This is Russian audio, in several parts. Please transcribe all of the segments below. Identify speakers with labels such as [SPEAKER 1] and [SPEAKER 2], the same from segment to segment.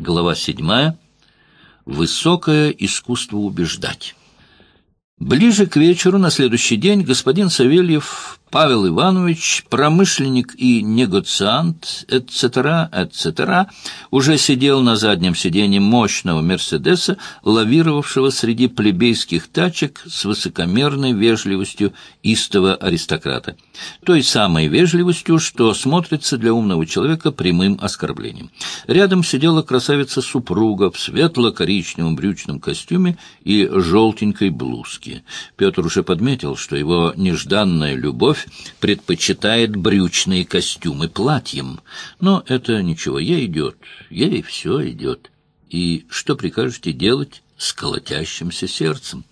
[SPEAKER 1] Глава седьмая. Высокое искусство убеждать. Ближе к вечеру на следующий день господин Савельев Павел Иванович, промышленник и негоциант, etc., etc., уже сидел на заднем сиденье мощного «Мерседеса», лавировавшего среди плебейских тачек с высокомерной вежливостью истого аристократа. Той самой вежливостью, что смотрится для умного человека прямым оскорблением. Рядом сидела красавица-супруга в светло-коричневом брючном костюме и желтенькой блузке. Петр уже подметил, что его нежданная любовь любовь предпочитает брючные костюмы платьям. Но это ничего, ей идет, ей все идет. И что прикажете делать с колотящимся сердцем?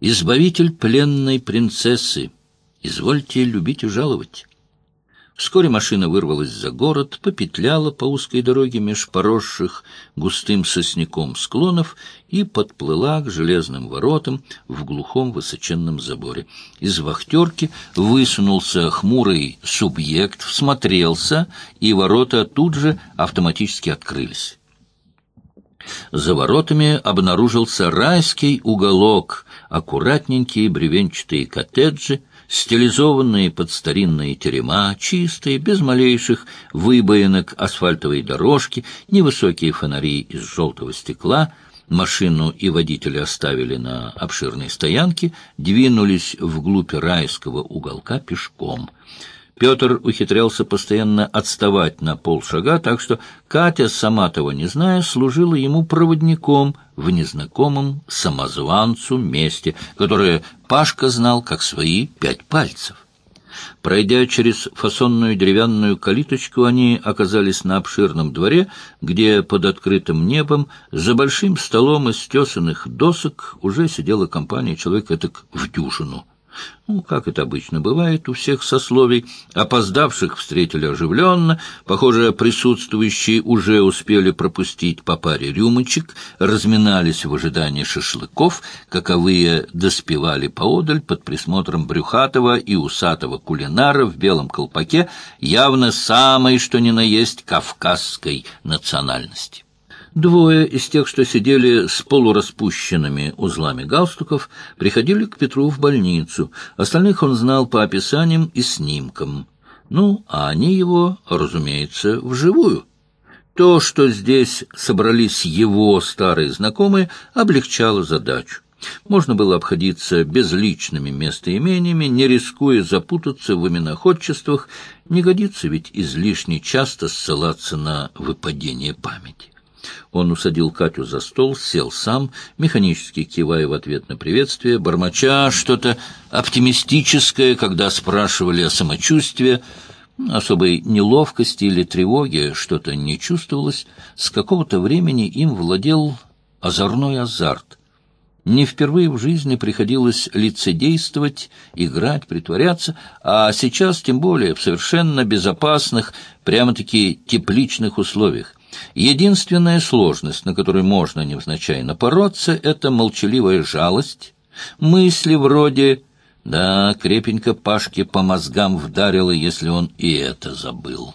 [SPEAKER 1] Избавитель пленной принцессы, извольте любить и жаловать. Вскоре машина вырвалась за город, попетляла по узкой дороге меж поросших густым сосняком склонов и подплыла к железным воротам в глухом высоченном заборе. Из вахтерки высунулся хмурый субъект, всмотрелся, и ворота тут же автоматически открылись. За воротами обнаружился райский уголок, аккуратненькие бревенчатые коттеджи, стилизованные под старинные терема, чистые, без малейших выбоинок асфальтовой дорожки, невысокие фонари из желтого стекла, машину и водителя оставили на обширной стоянке, двинулись вглубь райского уголка пешком — Петр ухитрялся постоянно отставать на полшага, так что Катя, сама того не зная, служила ему проводником в незнакомом самозванцу месте, которое Пашка знал как свои пять пальцев. Пройдя через фасонную деревянную калиточку, они оказались на обширном дворе, где под открытым небом за большим столом из тесанных досок уже сидела компания человек этак в дюжину. Ну, как это обычно бывает у всех сословий, опоздавших встретили оживленно, похоже, присутствующие уже успели пропустить по паре рюмочек, разминались в ожидании шашлыков, каковые доспевали поодаль под присмотром брюхатого и усатого кулинара в белом колпаке, явно самой, что ни на есть, кавказской национальности. Двое из тех, что сидели с полураспущенными узлами галстуков, приходили к Петру в больницу. Остальных он знал по описаниям и снимкам. Ну, а они его, разумеется, вживую. То, что здесь собрались его старые знакомые, облегчало задачу. Можно было обходиться безличными местоимениями, не рискуя запутаться в именоходчествах, не годится ведь излишне часто ссылаться на выпадение памяти. Он усадил Катю за стол, сел сам, механически кивая в ответ на приветствие, бормоча что-то оптимистическое, когда спрашивали о самочувствии, особой неловкости или тревоги что-то не чувствовалось, с какого-то времени им владел озорной азарт. Не впервые в жизни приходилось лицедействовать, играть, притворяться, а сейчас тем более в совершенно безопасных, прямо-таки тепличных условиях. Единственная сложность, на которую можно невзначай напороться, — это молчаливая жалость, мысли вроде «да, крепенько Пашке по мозгам вдарило, если он и это забыл».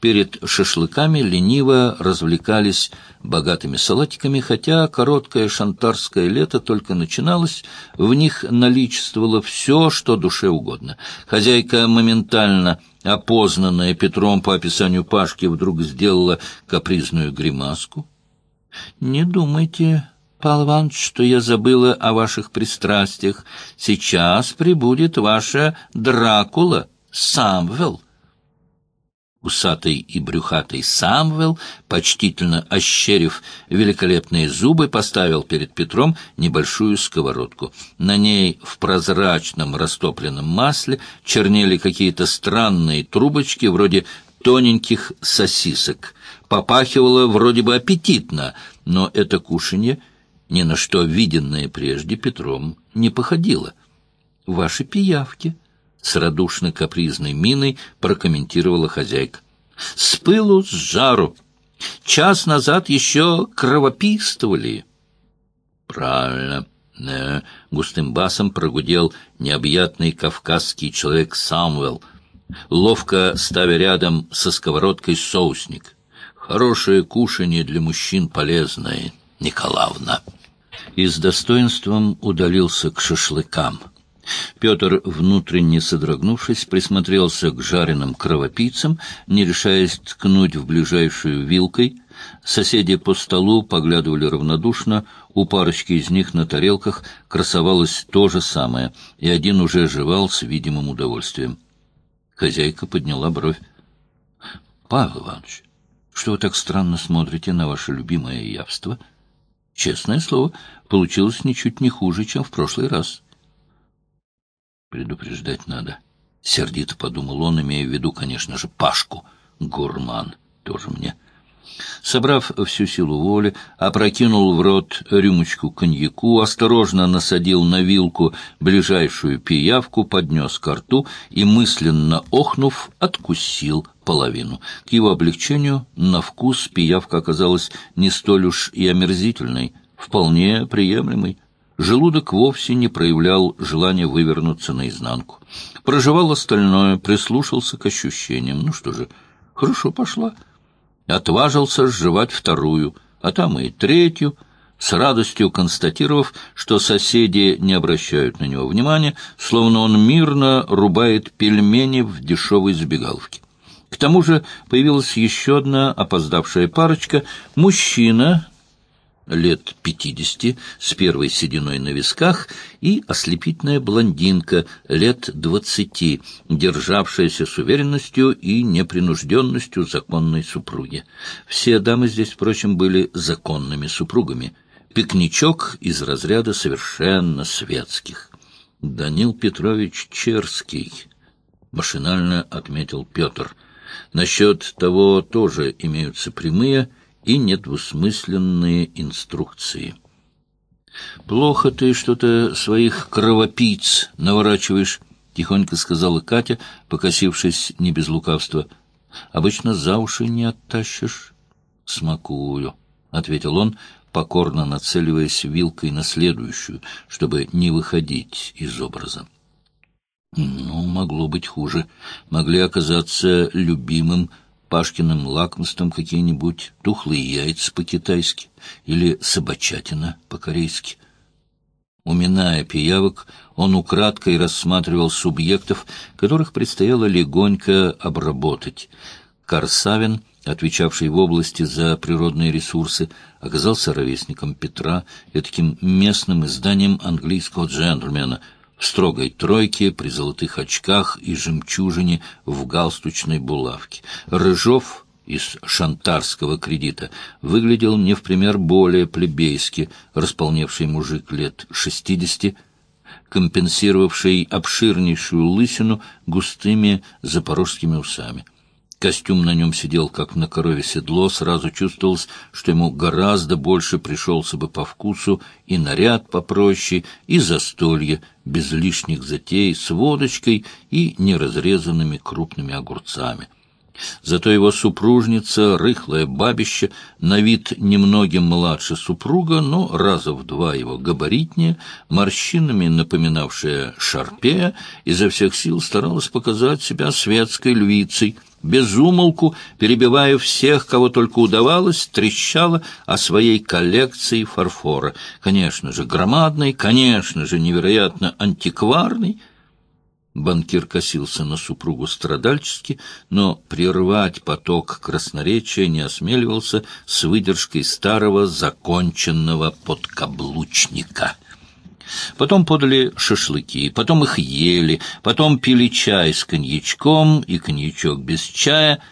[SPEAKER 1] Перед шашлыками лениво развлекались богатыми салатиками, хотя короткое шантарское лето только начиналось, в них наличествовало все, что душе угодно. Хозяйка моментально опознанная Петром по описанию Пашки, вдруг сделала капризную гримаску. «Не думайте, Павел Иванович, что я забыла о ваших пристрастиях. Сейчас прибудет ваша Дракула, Самвел». Усатый и брюхатый Самвел, почтительно ощерив великолепные зубы, поставил перед Петром небольшую сковородку. На ней в прозрачном растопленном масле чернели какие-то странные трубочки, вроде тоненьких сосисок. Попахивало вроде бы аппетитно, но это кушанье, ни на что виденное прежде Петром, не походило. «Ваши пиявки», с радушно-капризной миной прокомментировала хозяйка. «С пылу, с жару. Час назад еще кровопийствовали». «Правильно». Да, густым басом прогудел необъятный кавказский человек Самуэл, ловко ставя рядом со сковородкой соусник. Хорошее кушанье для мужчин полезное, Николаевна. И с достоинством удалился к шашлыкам. Петр, внутренне содрогнувшись, присмотрелся к жареным кровопийцам, не решаясь ткнуть в ближайшую вилкой. Соседи по столу поглядывали равнодушно, у парочки из них на тарелках красовалось то же самое, и один уже жевал с видимым удовольствием. Хозяйка подняла бровь. — Павел Иванович, что вы так странно смотрите на ваше любимое явство? Честное слово, получилось ничуть не хуже, чем в прошлый раз. Предупреждать надо. Сердито подумал он, имея в виду, конечно же, Пашку. Гурман тоже мне. — Собрав всю силу воли, опрокинул в рот рюмочку коньяку, осторожно насадил на вилку ближайшую пиявку, поднес ко рту и, мысленно охнув, откусил половину. К его облегчению на вкус пиявка оказалась не столь уж и омерзительной, вполне приемлемой. Желудок вовсе не проявлял желания вывернуться наизнанку. Прожевал остальное, прислушался к ощущениям. Ну что же, хорошо пошла отважился сживать вторую, а там и третью, с радостью констатировав, что соседи не обращают на него внимания, словно он мирно рубает пельмени в дешевой забегаловке. К тому же появилась еще одна опоздавшая парочка. Мужчина лет пятидесяти, с первой сединой на висках, и ослепительная блондинка лет двадцати, державшаяся с уверенностью и непринужденностью законной супруги. Все дамы здесь, впрочем, были законными супругами. Пикничок из разряда совершенно светских. «Данил Петрович Черский», — машинально отметил Петр. «Насчет того тоже имеются прямые и недвусмысленные инструкции. «Плохо ты что-то своих кровопийц наворачиваешь», — тихонько сказала Катя, покосившись не без лукавства. «Обычно за уши не оттащишь». «Смакую», — ответил он, покорно нацеливаясь вилкой на следующую, чтобы не выходить из образа. Ну, могло быть хуже. Могли оказаться любимым Пашкиным лакомством какие-нибудь тухлые яйца по-китайски или собачатина по-корейски. Уминая пиявок, он украдкой рассматривал субъектов, которых предстояло легонько обработать. Корсавин, отвечавший в области за природные ресурсы, оказался ровесником Петра и таким местным изданием английского джентльмена — в строгой тройке, при золотых очках и жемчужине в галстучной булавке. Рыжов из шантарского кредита выглядел не в пример более плебейски, располневший мужик лет шестидесяти, компенсировавший обширнейшую лысину густыми запорожскими усами. Костюм на нем сидел, как на корове седло, сразу чувствовалось, что ему гораздо больше пришелся бы по вкусу и наряд попроще, и застолье, без лишних затей, с водочкой и неразрезанными крупными огурцами. Зато его супружница, рыхлая бабища, на вид немногим младше супруга, но раза в два его габаритнее, морщинами напоминавшая шарпея, изо всех сил старалась показать себя светской львицей, безумолку, перебивая всех, кого только удавалось, трещала о своей коллекции фарфора. Конечно же, громадной, конечно же, невероятно антикварной, Банкир косился на супругу страдальчески, но прервать поток красноречия не осмеливался с выдержкой старого законченного подкаблучника. Потом подали шашлыки, потом их ели, потом пили чай с коньячком и коньячок без чая —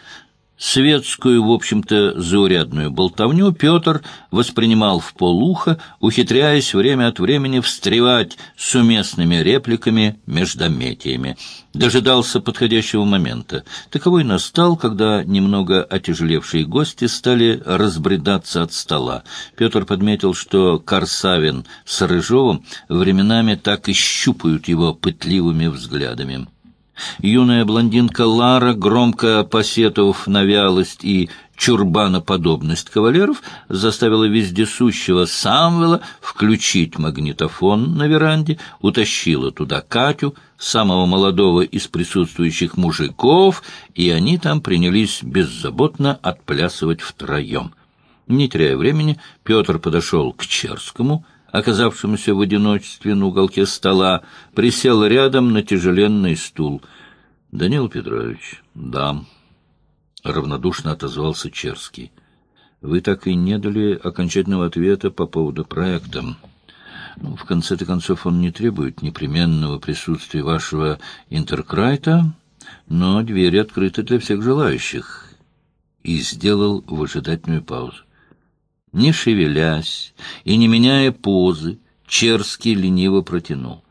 [SPEAKER 1] Светскую, в общем-то, заурядную болтовню Петр воспринимал в полуха, ухитряясь время от времени встревать с уместными репликами, междометиями. Дожидался подходящего момента. Таковой настал, когда немного отяжелевшие гости стали разбредаться от стола. Петр подметил, что Корсавин с Рыжовым временами так и щупают его пытливыми взглядами. Юная блондинка Лара, громко посетовав на вялость и чурбаноподобность кавалеров, заставила вездесущего Самвела включить магнитофон на веранде, утащила туда Катю, самого молодого из присутствующих мужиков, и они там принялись беззаботно отплясывать втроем. Не теряя времени, Петр подошел к Черскому, оказавшемуся в одиночестве на уголке стола, присел рядом на тяжеленный стул. — Данил Петрович, да, — равнодушно отозвался Черский. — Вы так и не дали окончательного ответа по поводу проекта. Ну, в конце-то концов, он не требует непременного присутствия вашего интеркрайта, но двери открыты для всех желающих. И сделал выжидательную паузу. Не шевелясь и не меняя позы, Черский лениво протянул.